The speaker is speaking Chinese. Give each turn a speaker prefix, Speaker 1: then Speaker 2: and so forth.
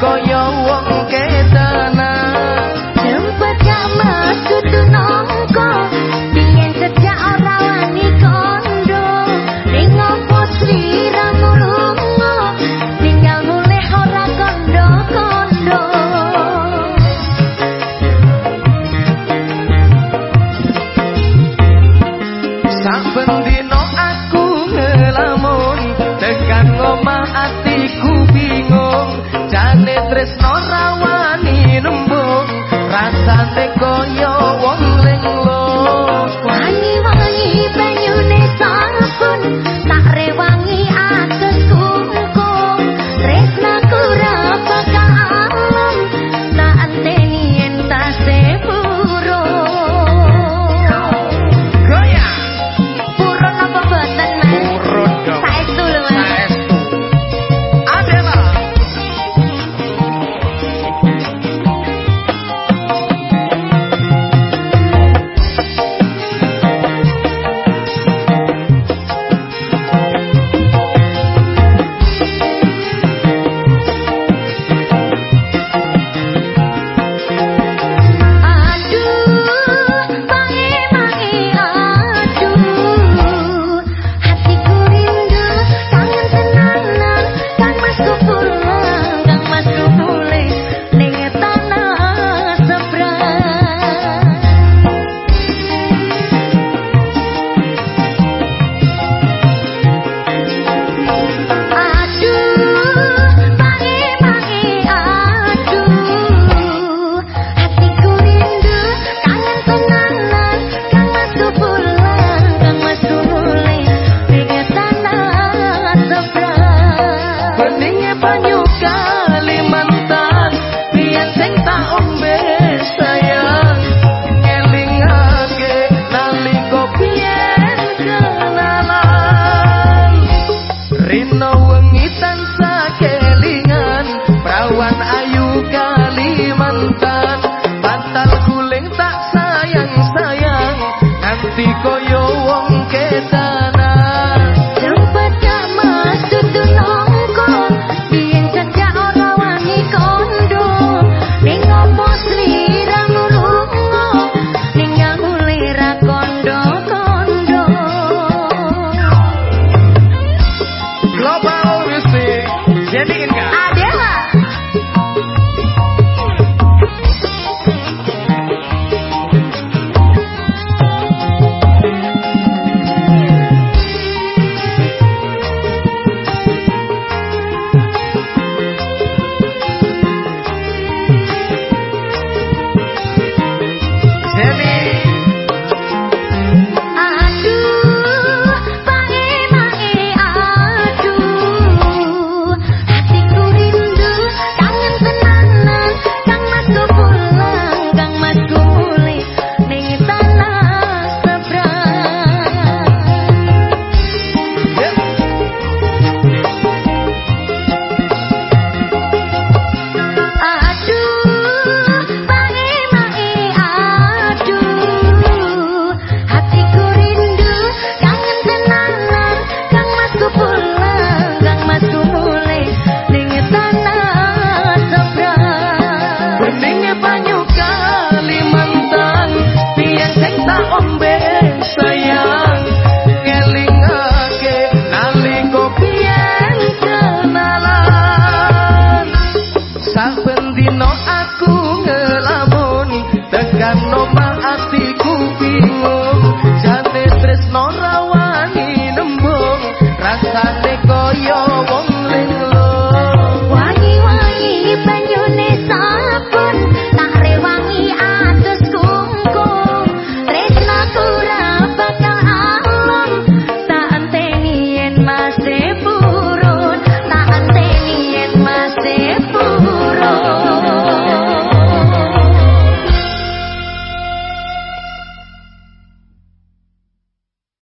Speaker 1: 如果有我 no no no